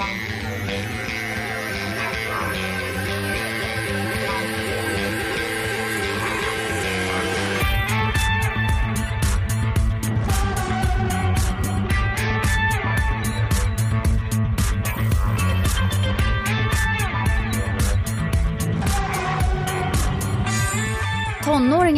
Bye.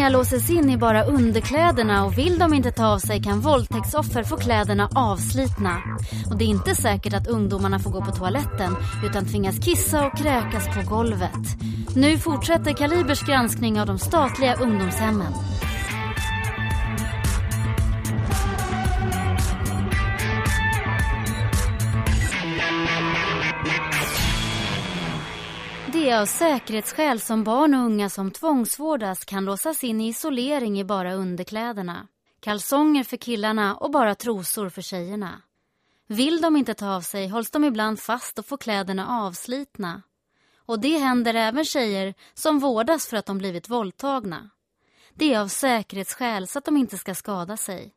Unga låses in i bara underkläderna och vill de inte ta av sig kan våldtäktsoffer få kläderna avslitna. Och det är inte säkert att ungdomarna får gå på toaletten utan tvingas kissa och kräkas på golvet. Nu fortsätter Kalibers granskning av de statliga ungdomshemmen. Det är av säkerhetsskäl som barn och unga som tvångsvårdas kan låsas in i isolering i bara underkläderna. Kalsonger för killarna och bara trosor för tjejerna. Vill de inte ta av sig hålls de ibland fast och får kläderna avslitna. Och det händer även tjejer som vårdas för att de blivit våldtagna. Det är av säkerhetsskäl så att de inte ska skada sig.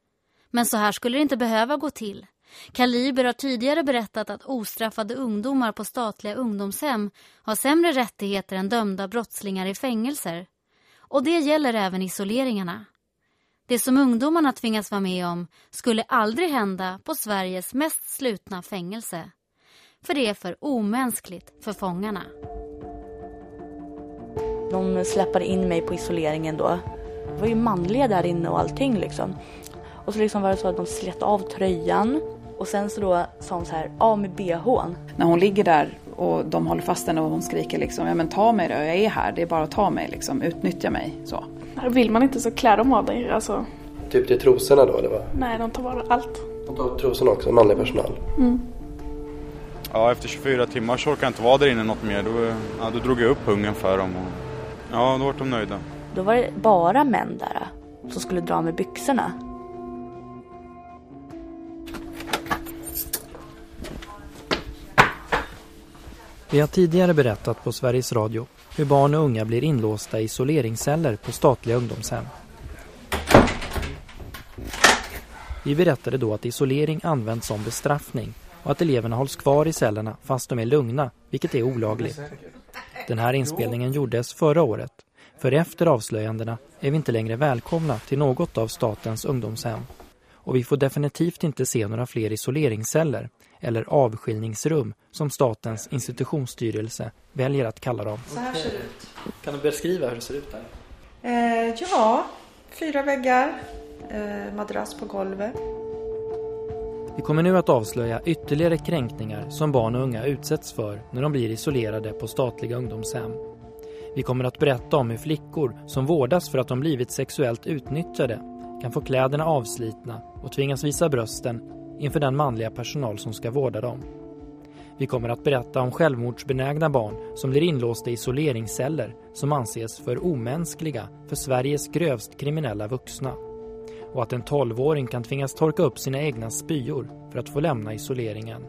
Men så här skulle det inte behöva gå till. Kaliber har tidigare berättat att ostraffade ungdomar på statliga ungdomshem har sämre rättigheter än dömda brottslingar i fängelser. Och det gäller även isoleringarna. Det som ungdomarna tvingas vara med om skulle aldrig hända på Sveriges mest slutna fängelse. För det är för omänskligt för fångarna. De släppade in mig på isoleringen då. Det var ju manliga där inne och allting liksom. Och så liksom var det så att de slet av tröjan och sen så då sa hon så här, av med bhn. När hon ligger där och de håller fast henne och hon skriker liksom, ja men ta mig då, jag är här, det är bara att ta mig liksom, utnyttja mig så. Vill man inte så klär de av dig, alltså. Typ till trosorna då eller vad? Nej, de tar bara allt. De tar trosorna också, manlig personal? Mm. Ja, efter 24 timmar så orkade jag inte vara där inne något mer. Då, ja, då drog jag upp hungen för dem och ja, då var de nöjda. Då var det bara män där som skulle dra med byxorna. Vi har tidigare berättat på Sveriges Radio hur barn och unga blir inlåsta i isoleringsceller på statliga ungdomshem. Vi berättade då att isolering används som bestraffning och att eleverna hålls kvar i cellerna fast de är lugna, vilket är olagligt. Den här inspelningen gjordes förra året, för efter avslöjandena är vi inte längre välkomna till något av statens ungdomshem. Och vi får definitivt inte se några fler isoleringsceller eller avskiljningsrum som statens institutionsstyrelse väljer att kalla dem. Så här ser det ut. Kan du beskriva hur det ser ut där? Eh, ja, fyra väggar, eh, madrass på golvet. Vi kommer nu att avslöja ytterligare kränkningar som barn och unga utsätts för när de blir isolerade på statliga ungdomshem. Vi kommer att berätta om hur flickor som vårdas för att de blivit sexuellt utnyttjade kan få kläderna avslitna och tvingas visa brösten inför den manliga personal som ska vårda dem. Vi kommer att berätta om självmordsbenägna barn som blir inlåsta i isoleringsceller som anses för omänskliga för Sveriges grövst kriminella vuxna. Och att en 12-åring kan tvingas torka upp sina egna spyor för att få lämna isoleringen.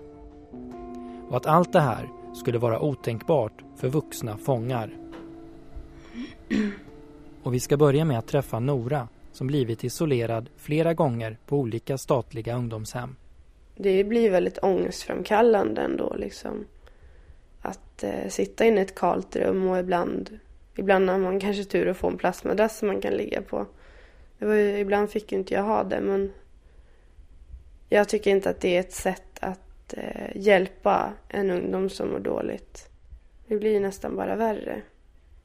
Och att allt det här skulle vara otänkbart för vuxna fångar. Och vi ska börja med att träffa Nora som blivit isolerad flera gånger på olika statliga ungdomshem. Det blir väldigt ångestframkallande ändå liksom. Att eh, sitta inne i ett kalt rum och ibland, ibland har man kanske tur att få en plastmadrass som man kan ligga på. Det var ju, ibland fick ju inte jag ha det men jag tycker inte att det är ett sätt att eh, hjälpa en ungdom som mår dåligt. Det blir ju nästan bara värre.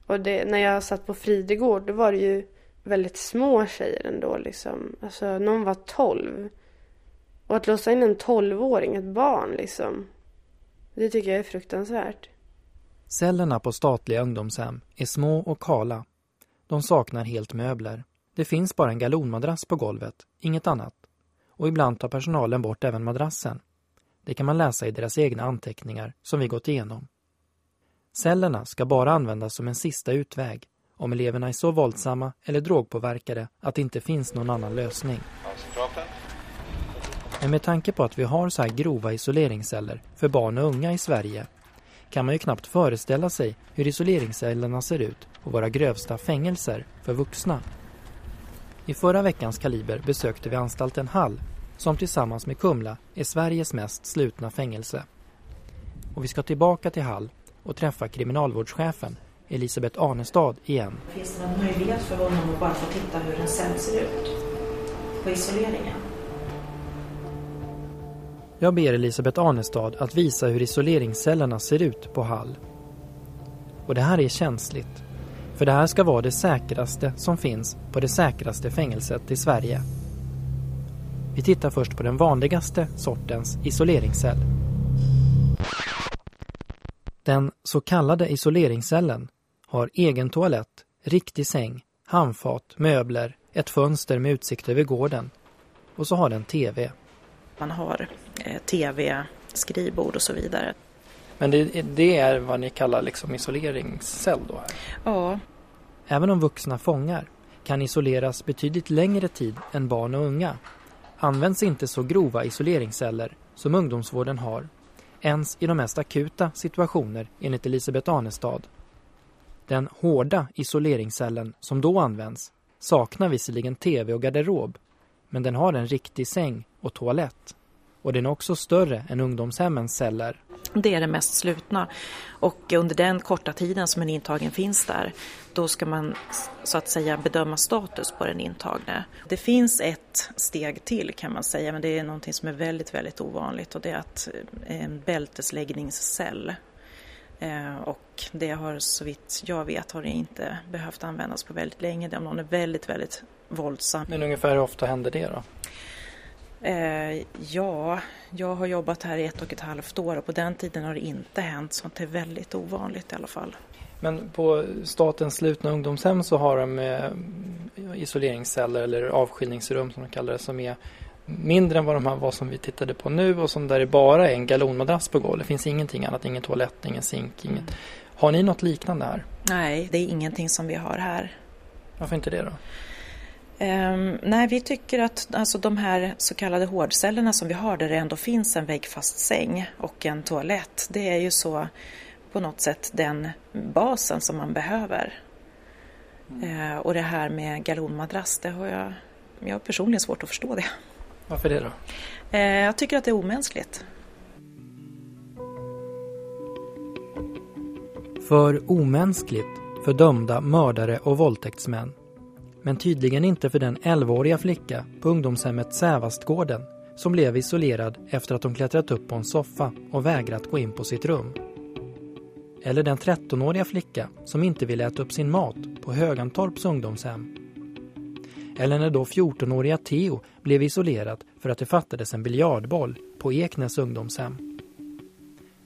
Och det, när jag satt på Fridegård då var det ju väldigt små tjejer ändå liksom. Alltså någon var tolv. Och att låsa in en tolvåring, ett barn liksom. Det tycker jag är fruktansvärt. Cellerna på statliga ungdomshem är små och kala. De saknar helt möbler. Det finns bara en galonmadrass på golvet, inget annat. Och ibland tar personalen bort även madrassen. Det kan man läsa i deras egna anteckningar som vi gått igenom. Cellerna ska bara användas som en sista utväg om eleverna är så våldsamma eller drogpåverkade att det inte finns någon annan lösning. Men med tanke på att vi har så här grova isoleringsceller för barn och unga i Sverige kan man ju knappt föreställa sig hur isoleringscellerna ser ut på våra grövsta fängelser för vuxna. I förra veckans Kaliber besökte vi anstalten Hall som tillsammans med Kumla är Sveriges mest slutna fängelse. och vi ska tillbaka till Hall och träffa kriminalvårdschefen Elisabeth Arnestad igen. Finns det någon möjlighet för honom att bara få titta hur en cell ser ut? På isoleringen? Jag ber Elisabeth Arnestad att visa hur isoleringscellerna ser ut på Hall. Och det här är känsligt. För det här ska vara det säkraste som finns på det säkraste fängelset i Sverige. Vi tittar först på den vanligaste sortens isoleringscell. Den så kallade isoleringscellen har egen toalett, riktig säng, handfat, möbler, ett fönster med utsikt över gården och så har den TV. Man har eh, tv, skrivbord och så vidare. Men det, det är vad ni kallar liksom isoleringscell då? Här. Ja. Även om vuxna fångar kan isoleras betydligt längre tid än barn och unga används inte så grova isoleringsceller som ungdomsvården har ens i de mest akuta situationer enligt Elisabeth Arnestad. Den hårda isoleringscellen som då används saknar visserligen tv och garderob men den har en riktig säng och toalett. Och den är också större än ungdomshemmens celler. Det är det mest slutna och under den korta tiden som en intagen finns där då ska man så att säga bedöma status på den intagne. Det finns ett steg till kan man säga men det är någonting som är väldigt väldigt ovanligt och det är att eh, en bältesläggningscell och det har så vitt jag vet har det inte behövt användas på väldigt länge. Det är om någon är väldigt väldigt våldsam. Men ungefär hur ofta händer det då? Eh, ja, jag har jobbat här i ett och ett halvt år och på den tiden har det inte hänt. Sånt är väldigt ovanligt i alla fall. Men på statens slutna ungdomshem så har de eh, isoleringsceller eller avskiljningsrum som de kallar det som är mindre än vad de här var som vi tittade på nu och som där det bara är en galonmadrass på golvet. Det finns ingenting annat, ingen toalett, ingen zink, inget. Har ni något liknande här? Nej, det är ingenting som vi har här. Varför inte det då? Um, nej, vi tycker att alltså, de här så kallade hårdcellerna som vi har där det ändå finns en väggfast säng och en toalett, det är ju så på något sätt den basen som man behöver. Mm. Uh, och det här med galonmadrass, det har jag, jag har personligen svårt att förstå det. Varför det då? Uh, jag tycker att det är omänskligt. För omänskligt för dömda mördare och våldtäktsmän men tydligen inte för den 11-åriga flicka på ungdomshemmet Sävastgården som blev isolerad efter att hon klättrat upp på en soffa och vägrat gå in på sitt rum. Eller den 13-åriga flicka som inte ville äta upp sin mat på Högantorps ungdomshem. Eller när då 14-åriga Theo blev isolerad för att det fattades en biljardboll på Eknäs ungdomshem.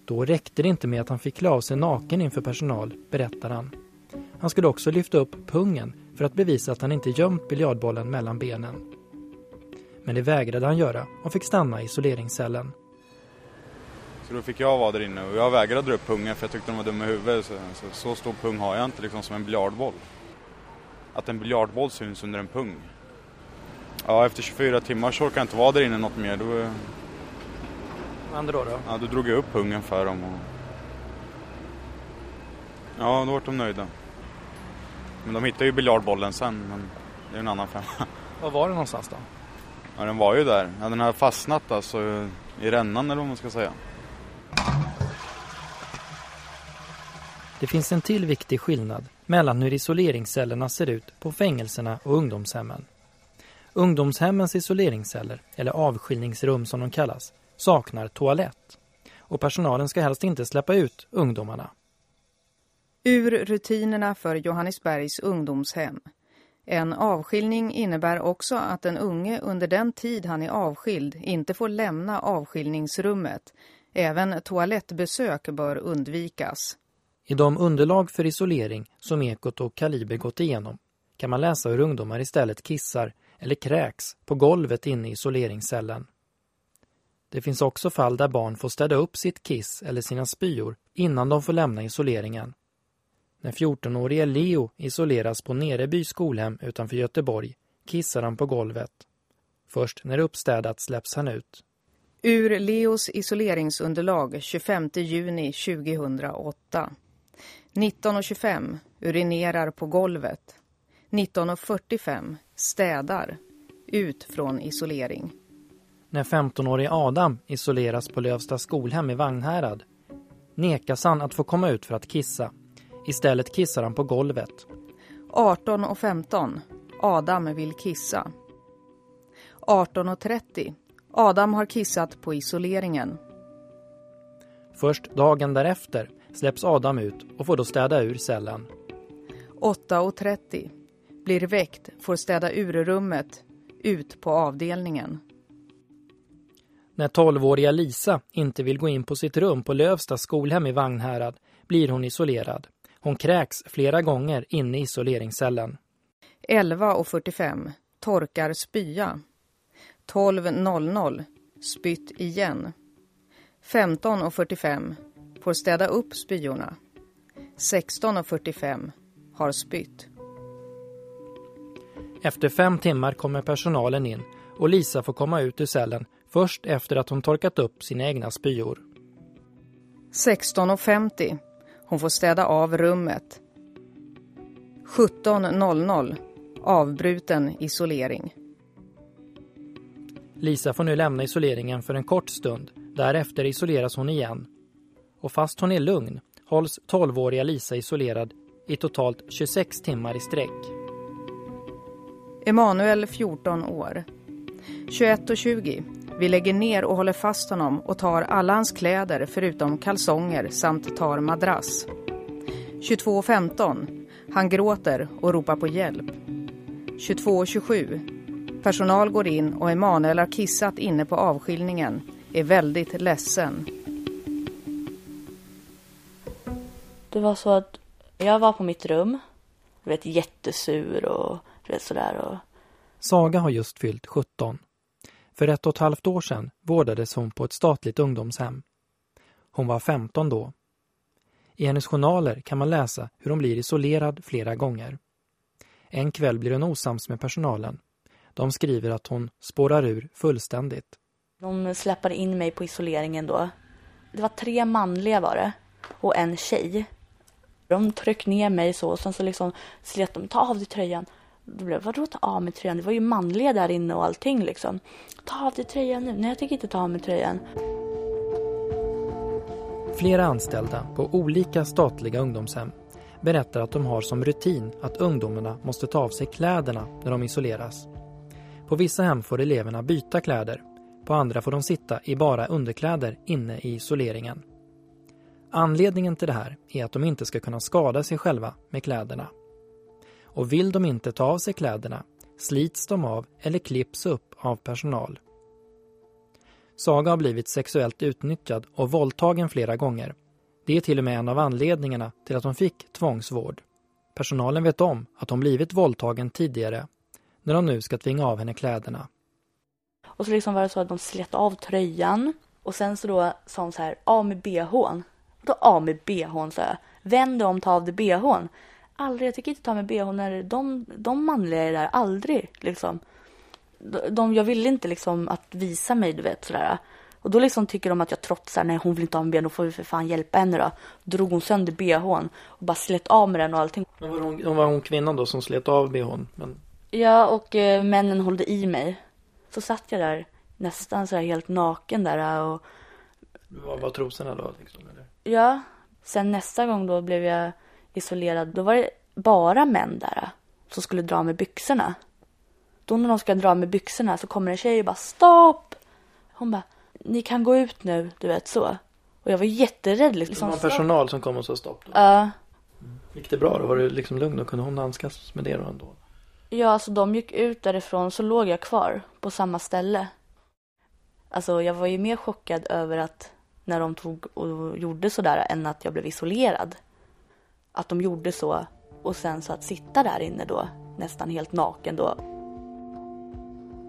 Då räckte det inte med att han fick klä av sig naken inför personal, berättar han. Han skulle också lyfta upp pungen för att bevisa att han inte gömt biljardbollen mellan benen. Men det vägrade han göra och fick stanna i isoleringscellen. Så då fick jag vara där inne och jag vägrade dra upp pungen för jag tyckte de var dumma i huvudet. Så, så, så stor pung har jag inte liksom som en biljardboll. Att en biljardboll syns under en pung. Ja, efter 24 timmar så orkade jag inte vara där inne något mer. Då, Vad hände då? då? Ja, då drog jag upp pungen för dem. Och... Ja, då var de nöjda. Men de hittade ju biljardbollen sen, men det är en annan femma. Var var den någonstans då? Ja, den var ju där. Ja, den har fastnat alltså i rännan eller vad man ska säga. Det finns en till viktig skillnad mellan hur isoleringscellerna ser ut på fängelserna och ungdomshemmen. Ungdomshemmens isoleringsceller, eller avskiljningsrum som de kallas, saknar toalett. Och personalen ska helst inte släppa ut ungdomarna. Ur rutinerna för Johannesbergs ungdomshem. En avskiljning innebär också att den unge under den tid han är avskild inte får lämna avskiljningsrummet. Även toalettbesök bör undvikas. I de underlag för isolering som Ekot och Kaliber gått igenom kan man läsa hur ungdomar istället kissar eller kräks på golvet inne i isoleringscellen. Det finns också fall där barn får städa upp sitt kiss eller sina spyor innan de får lämna isoleringen. När 14-årige Leo isoleras på Nereby skolhem utanför Göteborg kissar han på golvet. Först när det uppstädat släpps han ut. Ur Leos isoleringsunderlag 25 juni 2008. 19.25 urinerar på golvet. 19.45 städar. Ut från isolering. När 15-årige Adam isoleras på Lövsta skolhem i Vagnhärad nekas han att få komma ut för att kissa. Istället kissar han på golvet. 18 och 15. Adam vill kissa. 18 och 30. Adam har kissat på isoleringen. Först dagen därefter släpps Adam ut och får då städa ur cellen. 8 och 30. Blir väckt, får städa ur rummet, ut på avdelningen. När 12-åriga Lisa inte vill gå in på sitt rum på Lövsta skolhem i Vagnhärad blir hon isolerad. Hon kräks flera gånger inne i isoleringscellen. 11 och 45. Torkar spya. 12.00. Spytt igen. 15 och 45. Får städa upp spyorna. 16 och 45. Har spytt. Efter fem timmar kommer personalen in och Lisa får komma ut ur cellen först efter att hon torkat upp sina egna spyor. 16.50. Hon får städa av rummet. 17.00. Avbruten isolering. Lisa får nu lämna isoleringen för en kort stund. Därefter isoleras hon igen. Och fast hon är lugn hålls 12-åriga Lisa isolerad i totalt 26 timmar i sträck. Emanuel 14 år. 21 och 20. Vi lägger ner och håller fast honom och tar alla hans kläder förutom kalsonger samt tar madrass. 22 och 15. Han gråter och ropar på hjälp. 22 och 27. Personal går in och Emanuel har kissat inne på avskiljningen. Är väldigt ledsen. Det var så att jag var på mitt rum. Du vet, jättesur och du vet, sådär. Och... Saga har just fyllt 17. För ett och ett halvt år sedan vårdades hon på ett statligt ungdomshem. Hon var 15 då. I hennes journaler kan man läsa hur hon blir isolerad flera gånger. En kväll blir hon osams med personalen. De skriver att hon spårar ur fullständigt. De släppade in mig på isoleringen då. Det var tre manliga var det och en tjej. De tryckte ner mig så och sen så liksom slet de, ta av dig tröjan. Då blev vadå ta av mig tröjan? Det var ju manliga där inne och allting liksom. Ta av dig tröjan nu. Nej, jag tänker inte ta av mig tröjan. Flera anställda på olika statliga ungdomshem berättar att de har som rutin att ungdomarna måste ta av sig kläderna när de isoleras. På vissa hem får eleverna byta kläder, på andra får de sitta i bara underkläder inne i isoleringen. Anledningen till det här är att de inte ska kunna skada sig själva med kläderna. Och vill de inte ta av sig kläderna slits de av eller klipps upp av personal. Saga har blivit sexuellt utnyttjad och våldtagen flera gånger. Det är till och med en av anledningarna till att hon fick tvångsvård. Personalen vet om att hon blivit våldtagen tidigare när de nu ska tvinga av henne kläderna. Och så liksom var det så att de slet av tröjan och sen så då sa hon så här, av med bhn. Då av med bhn, sa jag. Vänd dig om, ta av dig bhn. Aldrig, jag tycker inte ta med bhn när de, de manliga är där, aldrig liksom. De, jag ville inte liksom att visa mig, du vet sådär. Och då liksom tycker de att jag trotsar, nej hon vill inte ha med bhn, då får vi för fan hjälpa henne då. Drog hon sönder bhn och bara slet av med den och allting. Men var hon, var hon kvinnan då som slet av bhn? Men... Ja, och eh, männen hållde i mig. Så satt jag där nästan så här helt naken där och... Var, var trosorna då liksom? Ja. Sen nästa gång då blev jag isolerad. Då var det bara män där som skulle dra med byxorna. Då när de ska dra med byxorna så kommer en tjej och bara stopp. Hon bara, ni kan gå ut nu, du vet så. Och jag var jätterädd. Liksom. Det var personal som kom och sa stopp? Ja. Uh, Gick det bra då? Var du liksom lugn och kunde hon handskas med det då ändå? Ja, alltså de gick ut därifrån så låg jag kvar på samma ställe. Alltså jag var ju mer chockad över att när de tog och gjorde sådär än att jag blev isolerad. Att de gjorde så och sen så att sitta där inne då nästan helt naken då.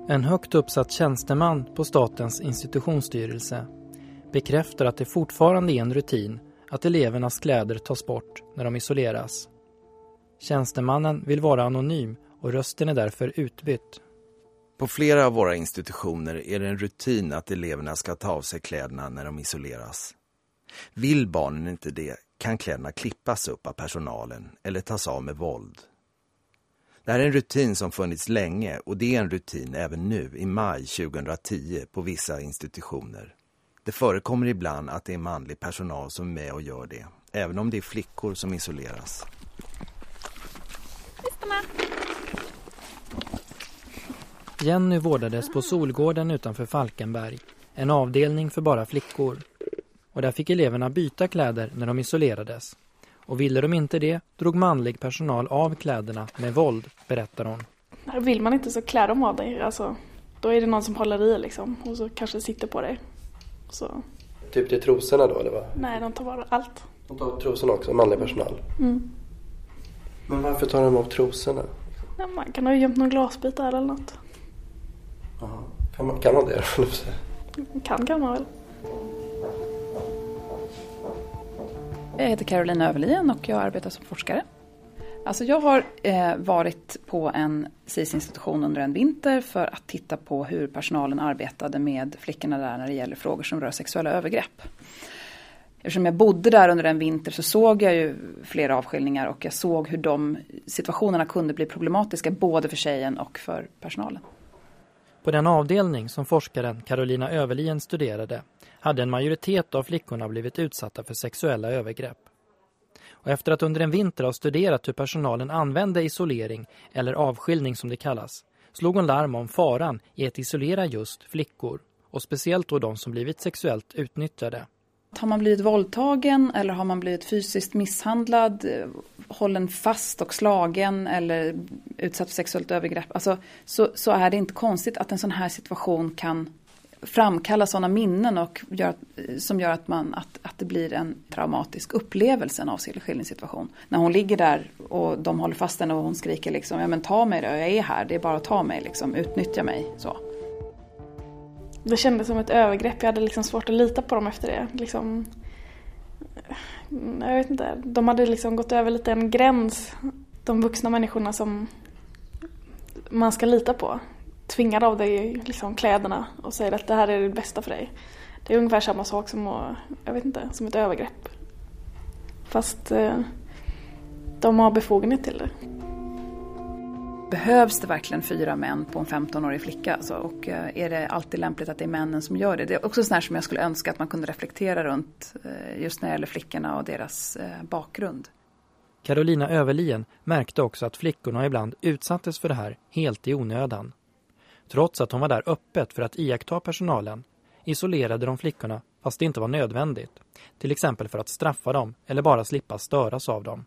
En högt uppsatt tjänsteman på statens institutionsstyrelse bekräftar att det fortfarande är en rutin att elevernas kläder tas bort när de isoleras. Tjänstemannen vill vara anonym och rösten är därför utbytt. På flera av våra institutioner är det en rutin att eleverna ska ta av sig kläderna när de isoleras. Vill barnen inte det kan kläderna klippas upp av personalen eller tas av med våld. Det här är en rutin som funnits länge och det är en rutin även nu i maj 2010 på vissa institutioner. Det förekommer ibland att det är manlig personal som är med och gör det, även om det är flickor som isoleras. Jenny vårdades på Solgården utanför Falkenberg, en avdelning för bara flickor. Och där fick eleverna byta kläder när de isolerades. Och ville de inte det drog manlig personal av kläderna med våld, berättar hon. Vill man inte så klär de av dig. Alltså, då är det någon som håller i liksom och så kanske sitter på dig. Så. Typ till trosorna då eller vad? Nej, de tar bara allt. De tar trosorna också, manlig personal. Mm. Men varför tar de av trosorna? Ja, man kan ha gömt någon glasbit där eller något. Kan, man, kan man det? kan kan man väl. Jag heter Caroline Överlien och jag arbetar som forskare. Alltså jag har eh, varit på en SIS-institution under en vinter för att titta på hur personalen arbetade med flickorna där när det gäller frågor som rör sexuella övergrepp. Eftersom jag bodde där under en vinter så såg jag ju flera avskiljningar och jag såg hur de situationerna kunde bli problematiska både för tjejen och för personalen. På den avdelning som forskaren Carolina Överlien studerade hade en majoritet av flickorna blivit utsatta för sexuella övergrepp. Och efter att under en vinter ha studerat hur personalen använde isolering, eller avskiljning som det kallas, slog hon larm om faran i att isolera just flickor, och speciellt då de som blivit sexuellt utnyttjade. Har man blivit våldtagen eller har man blivit fysiskt misshandlad, hållen fast och slagen eller utsatt för sexuellt övergrepp, alltså, så, så är det inte konstigt att en sån här situation kan framkalla sådana minnen och gör, som gör att, man, att, att det blir en traumatisk upplevelse av skilningssituation. När hon ligger där och de håller fast henne och hon skriker liksom, ja men ta mig då, jag är här, det är bara att ta mig, liksom, utnyttja mig. Så. Det kändes som ett övergrepp, jag hade liksom svårt att lita på dem efter det. Liksom, jag vet inte, de hade liksom gått över lite en gräns, de vuxna människorna som man ska lita på tvingar av dig liksom kläderna och säger att det här är det bästa för dig. Det är ungefär samma sak som, att, jag vet inte, som ett övergrepp. Fast eh, de har befogenhet till det. Behövs det verkligen fyra män på en 15-årig flicka? Alltså, och eh, är det alltid lämpligt att det är männen som gör det? Det är också sånt som jag skulle önska att man kunde reflektera runt eh, just när det gäller flickorna och deras eh, bakgrund. Carolina Överlien märkte också att flickorna ibland utsattes för det här helt i onödan. Trots att hon var där öppet för att iaktta personalen isolerade de flickorna fast det inte var nödvändigt. Till exempel för att straffa dem eller bara slippa störas av dem.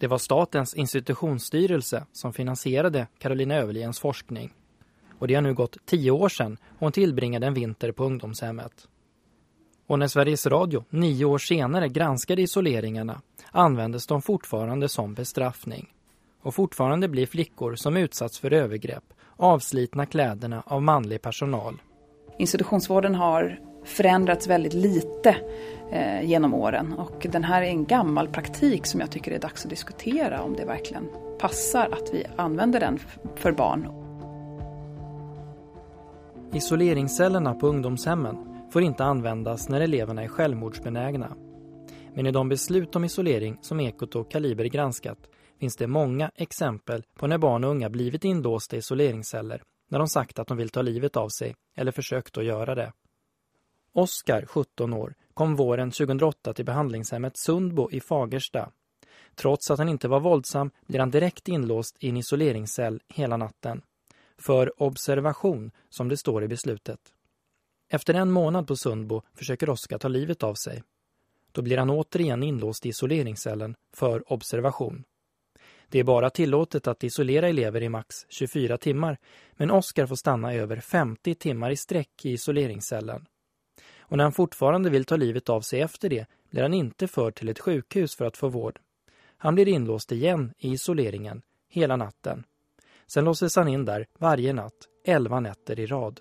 Det var statens institutionsstyrelse som finansierade Carolina Överliens forskning. Och det har nu gått tio år sedan hon tillbringade en vinter på ungdomshemmet. Och när Sveriges Radio nio år senare granskade isoleringarna användes de fortfarande som bestraffning. Och fortfarande blir flickor som utsatts för övergrepp avslitna kläderna av manlig personal. Institutionsvården har förändrats väldigt lite eh, genom åren och den här är en gammal praktik som jag tycker är dags att diskutera om det verkligen passar att vi använder den för barn. Isoleringscellerna på ungdomshemmen får inte användas när eleverna är självmordsbenägna. Men i de beslut om isolering som Ekot och Kaliber granskat finns det många exempel på när barn och unga blivit inlåsta i isoleringsceller när de sagt att de vill ta livet av sig eller försökt att göra det. Oskar, 17 år, kom våren 2008 till behandlingshemmet Sundbo i Fagersta. Trots att han inte var våldsam blir han direkt inlåst i en isoleringscell hela natten. För observation, som det står i beslutet. Efter en månad på Sundbo försöker Oskar ta livet av sig. Då blir han återigen inlåst i isoleringscellen för observation. Det är bara tillåtet att isolera elever i max 24 timmar, men Oskar får stanna över 50 timmar i sträck i isoleringscellen. Och när han fortfarande vill ta livet av sig efter det blir han inte förd till ett sjukhus för att få vård. Han blir inlåst igen i isoleringen hela natten. Sen låses han in där varje natt, 11 nätter i rad.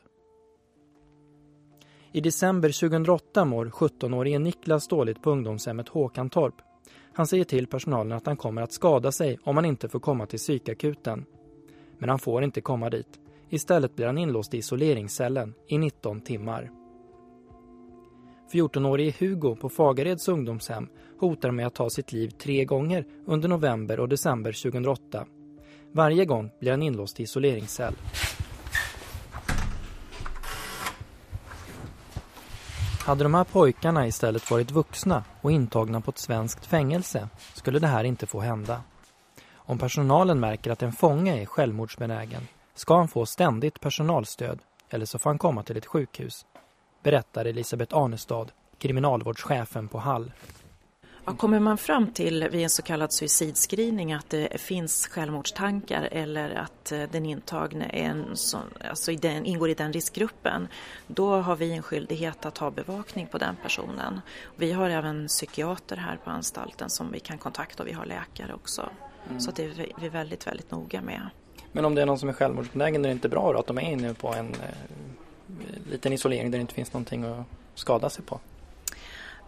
I december 2008 mår 17-årige Niklas dåligt på ungdomshemmet Håkantorp. Han säger till personalen att han kommer att skada sig om han inte får komma till psykakuten. Men han får inte komma dit. Istället blir han inlåst i isoleringscellen i 19 timmar. 14-årige Hugo på Fagareds ungdomshem hotar med att ta sitt liv tre gånger under november och december 2008. Varje gång blir han inlåst i isoleringscell. Hade de här pojkarna istället varit vuxna och intagna på ett svenskt fängelse skulle det här inte få hända. Om personalen märker att en fånge är självmordsbenägen ska han få ständigt personalstöd eller så får han komma till ett sjukhus, berättar Elisabeth Arnestad, kriminalvårdschefen på Hall. Ja, kommer man fram till vid en så kallad suicidscreening att det finns självmordstankar eller att eh, den intagne är en sån, alltså den, ingår i den riskgruppen, då har vi en skyldighet att ha bevakning på den personen. Vi har även psykiater här på anstalten som vi kan kontakta och vi har läkare också. Mm. Så det är vi väldigt, väldigt noga med. Men om det är någon som är självmordsbenägen är det inte bra då att de är inne på en eh, Eh, liten isolering där det inte finns någonting att skada sig på?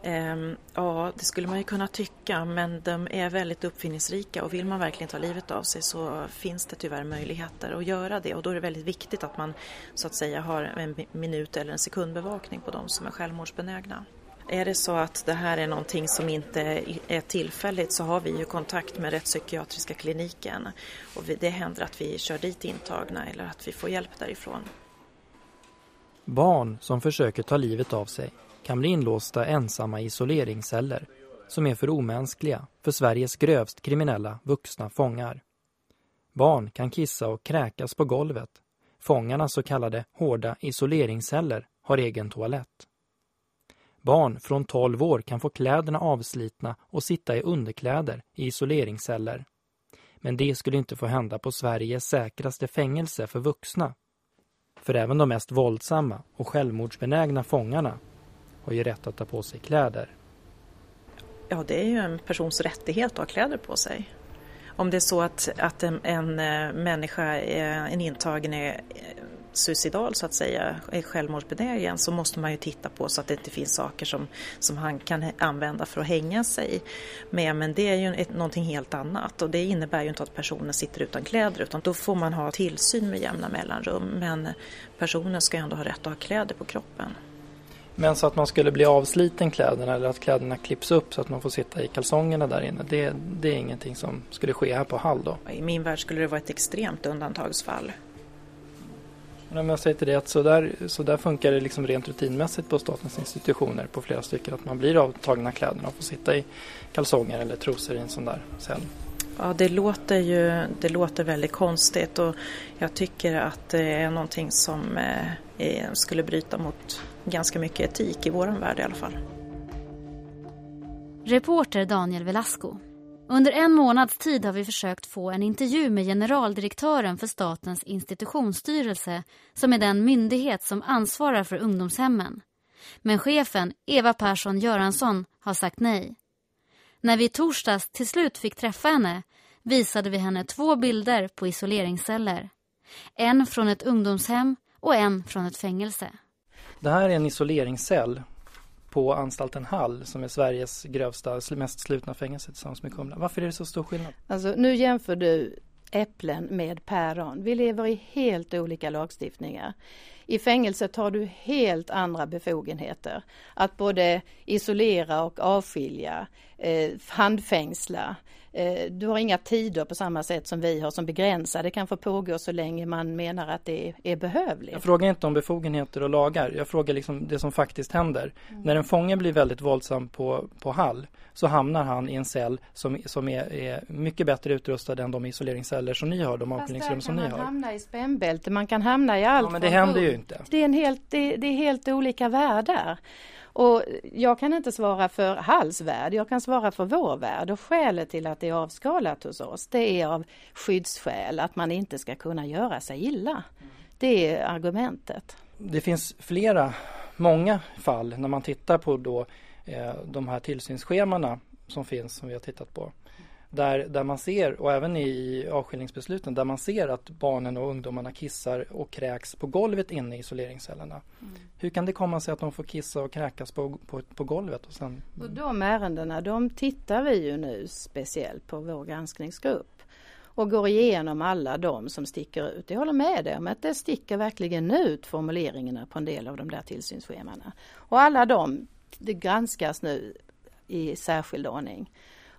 Ehm, ja, det skulle man ju kunna tycka, men de är väldigt uppfinningsrika och vill man verkligen ta livet av sig så finns det tyvärr möjligheter att göra det och då är det väldigt viktigt att man så att säga har en minut eller en sekundbevakning på de som är självmordsbenägna. Är det så att det här är någonting som inte är tillfälligt så har vi ju kontakt med rättspsykiatriska kliniken och det händer att vi kör dit intagna eller att vi får hjälp därifrån. Barn som försöker ta livet av sig kan bli inlåsta ensamma i isoleringsceller som är för omänskliga för Sveriges grövst kriminella vuxna fångar. Barn kan kissa och kräkas på golvet. Fångarnas så kallade hårda isoleringsceller har egen toalett. Barn från 12 år kan få kläderna avslitna och sitta i underkläder i isoleringsceller. Men det skulle inte få hända på Sveriges säkraste fängelse för vuxna. För även de mest våldsamma och självmordsbenägna fångarna har ju rätt att ta på sig kläder. Ja, det är ju en persons rättighet att ha kläder på sig. Om det är så att, att en, en eh, människa, eh, en intagen är eh, suicidal så att säga, är självmordsbenägen så måste man ju titta på så att det inte finns saker som, som han kan använda för att hänga sig med. Men det är ju ett, någonting helt annat och det innebär ju inte att personen sitter utan kläder utan då får man ha tillsyn med jämna mellanrum. Men personen ska ändå ha rätt att ha kläder på kroppen. Men så att man skulle bli avsliten kläderna eller att kläderna klipps upp så att man får sitta i kalsongerna där inne. Det, det är ingenting som skulle ske här på Hall då? I min värld skulle det vara ett extremt undantagsfall. Men jag säger till det att så där, så där funkar det liksom rent rutinmässigt på statens institutioner på flera stycken. Att man blir avtagna kläderna och får sitta i kalsonger eller trosor i en sån där cell. Ja, det låter ju det låter väldigt konstigt och jag tycker att det är någonting som eh, skulle bryta mot ganska mycket etik i vår värld i alla fall. Reporter Daniel Velasco. Under en månads tid har vi försökt få en intervju med generaldirektören för Statens institutionsstyrelse som är den myndighet som ansvarar för ungdomshemmen. Men chefen, Eva Persson Göransson, har sagt nej. När vi i torsdags till slut fick träffa henne visade vi henne två bilder på isoleringsceller. En från ett ungdomshem och en från ett fängelse. Det här är en isoleringscell på anstalten Hall som är Sveriges grövsta, mest slutna fängelse tillsammans med Kumla. Varför är det så stor skillnad? Alltså, nu jämför du äpplen med päron. Vi lever i helt olika lagstiftningar. I fängelset har du helt andra befogenheter. Att både isolera och avskilja, eh, handfängsla, du har inga tider på samma sätt som vi har som begränsar. Det kan få pågå så länge man menar att det är behövligt. Jag frågar inte om befogenheter och lagar. Jag frågar liksom det som faktiskt händer. Mm. När en fånge blir väldigt våldsam på, på Hall så hamnar han i en cell som, som är, är mycket bättre utrustad än de isoleringsceller som ni har, de avskiljningsrum som ni har. Man kan hamna i spännbälte, man kan hamna i allt. Ja, men det händer ju inte. Det är, en helt, det, det är helt olika världar. Och jag kan inte svara för Halls värld, jag kan svara för vår värld och skälet till att det är avskalat hos oss det är av skyddsskäl, att man inte ska kunna göra sig illa. Det är argumentet. Det finns flera, många fall när man tittar på då eh, de här tillsynsschemana som finns som vi har tittat på där, där man ser, och även i avskiljningsbesluten, där man ser att barnen och ungdomarna kissar och kräks på golvet inne i isoleringscellerna. Mm. Hur kan det komma sig att de får kissa och kräkas på, på, på golvet? Och, sen... och de ärendena, de tittar vi ju nu speciellt på vår granskningsgrupp och går igenom alla de som sticker ut. Jag håller med dig om att det sticker verkligen ut formuleringarna på en del av de där tillsynsschemana. Och alla de, det granskas nu i särskild ordning.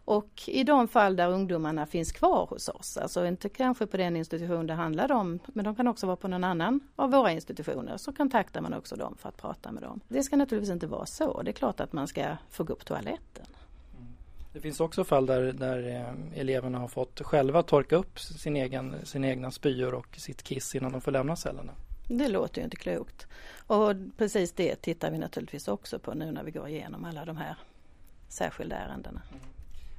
Och i de fall där ungdomarna finns kvar hos oss, alltså inte kanske på den institution det handlar om, men de kan också vara på någon annan av våra institutioner, så kontaktar man också dem för att prata med dem. Det ska naturligtvis inte vara så. Det är klart att man ska få gå på toaletten. Det finns också fall där, där eh, eleverna har fått själva torka upp sin egen, sina egna spyor och sitt kiss innan de får lämna cellerna. Det låter ju inte klokt. Och precis det tittar vi naturligtvis också på nu när vi går igenom alla de här särskilda ärendena.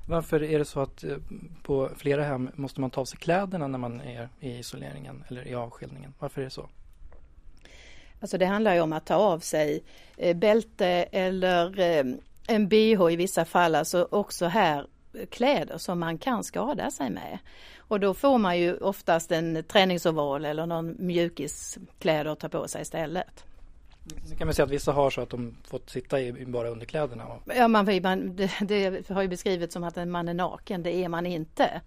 Varför är det så att eh, på flera hem måste man ta av sig kläderna när man är i isoleringen eller i avskiljningen? Varför är det så? Alltså det handlar ju om att ta av sig eh, bälte eller eh, en bh i vissa fall, alltså också här kläder som man kan skada sig med. Och då får man ju oftast en träningsoverall eller någon mjukiskläder att ta på sig istället. Så kan man säga att vissa har så att de fått sitta i bara underkläderna. Ja, man, man, det, det har ju beskrivits som att man är naken, det är man inte.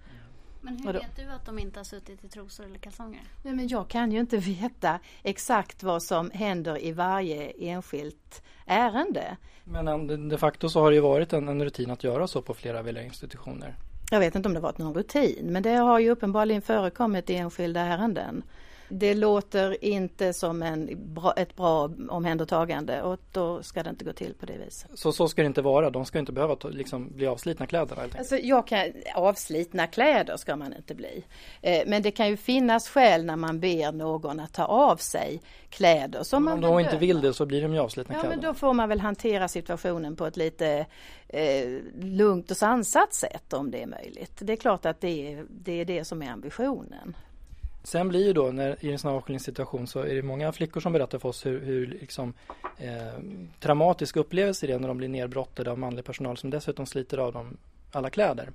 Men hur vet du att de inte har suttit i trosor eller kalsonger? Nej, men jag kan ju inte veta exakt vad som händer i varje enskilt ärende. Men de facto så har det ju varit en, en rutin att göra så på flera institutioner. Jag vet inte om det varit någon rutin, men det har ju uppenbarligen förekommit i enskilda ärenden. Det låter inte som en bra, ett bra omhändertagande och då ska det inte gå till på det viset. Så så ska det inte vara? De ska inte behöva ta, liksom, bli avslitna kläderna? Alltså, jag kan, avslitna kläder ska man inte bli. Eh, men det kan ju finnas skäl när man ber någon att ta av sig kläder. Som men om man de inte vill det så blir de ju avslitna ja, kläder. Men då får man väl hantera situationen på ett lite eh, lugnt och sansat sätt om det är möjligt. Det är klart att det är det, är det som är ambitionen. Sen blir ju då när, i en sån här avskiljningssituation så är det många flickor som berättar för oss hur, hur liksom, eh, traumatisk upplevelse det är när de blir nedbrottade av manlig personal som dessutom sliter av dem alla kläder.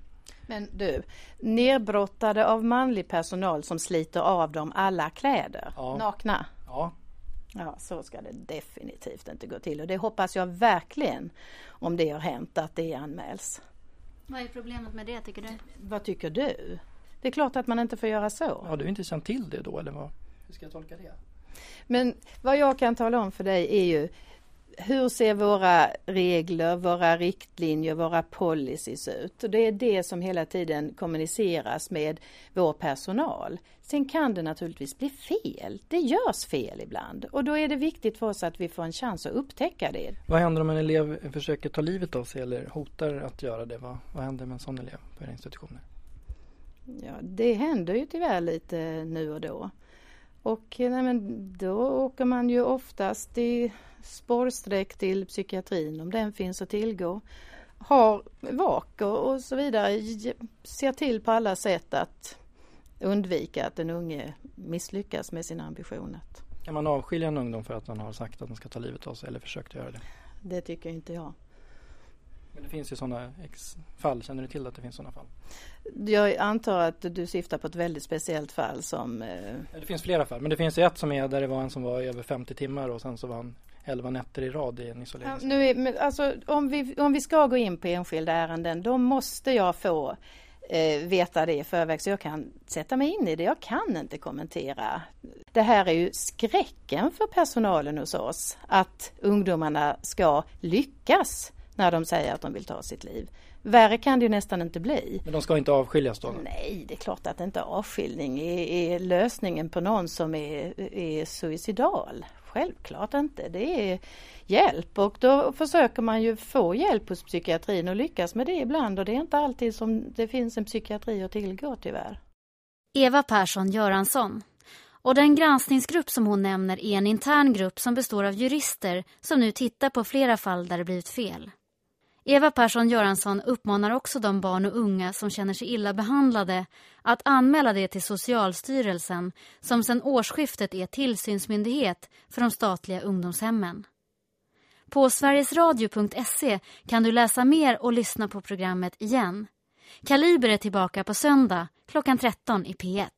Men du, nedbrottade av manlig personal som sliter av dem alla kläder, ja. nakna? Ja. Ja, så ska det definitivt inte gå till och det hoppas jag verkligen om det har hänt att det anmäls. Vad är problemet med det tycker du? Vad tycker du? Det är klart att man inte får göra så. Har du inte känt till det då eller vad? Hur ska jag tolka det? Men vad jag kan tala om för dig är ju hur ser våra regler, våra riktlinjer, våra policies ut? Och det är det som hela tiden kommuniceras med vår personal. Sen kan det naturligtvis bli fel. Det görs fel ibland och då är det viktigt för oss att vi får en chans att upptäcka det. Vad händer om en elev försöker ta livet av sig eller hotar att göra det? Vad, vad händer med en sån elev på era institutioner? Ja, det händer ju tyvärr lite nu och då. Och nej, men då åker man ju oftast i spårsträck till psykiatrin om den finns att tillgå. Har vak och, och så vidare. Ser till på alla sätt att undvika att den unge misslyckas med sin ambition. Kan man avskilja en ungdom för att den har sagt att den ska ta livet av sig eller försökt göra det? Det tycker inte jag. Men det finns ju sådana fall, känner du till att det finns sådana fall? Jag antar att du syftar på ett väldigt speciellt fall som... Eh... Det finns flera fall, men det finns ju ett som är där det var en som var över 50 timmar och sen så var han 11 nätter i rad i en isolering. Ja, nu är, alltså, om, vi, om vi ska gå in på enskilda ärenden då måste jag få eh, veta det i förväg så jag kan sätta mig in i det. Jag kan inte kommentera. Det här är ju skräcken för personalen hos oss att ungdomarna ska lyckas när de säger att de vill ta sitt liv. Värre kan det ju nästan inte bli. Men de ska inte avskiljas då? Nej, det är klart att inte avskiljning är, är lösningen på någon som är, är suicidal. Självklart inte. Det är hjälp och då försöker man ju få hjälp hos psykiatrin och lyckas med det ibland och det är inte alltid som det finns en psykiatri att tillgå tyvärr. Eva Persson Göransson. Och den granskningsgrupp som hon nämner är en intern grupp som består av jurister som nu tittar på flera fall där det blivit fel. Eva Persson Göransson uppmanar också de barn och unga som känner sig illa behandlade att anmäla det till Socialstyrelsen som sedan årsskiftet är tillsynsmyndighet för de statliga ungdomshemmen. På sverigesradio.se kan du läsa mer och lyssna på programmet igen. Kaliber är tillbaka på söndag klockan 13 i P1.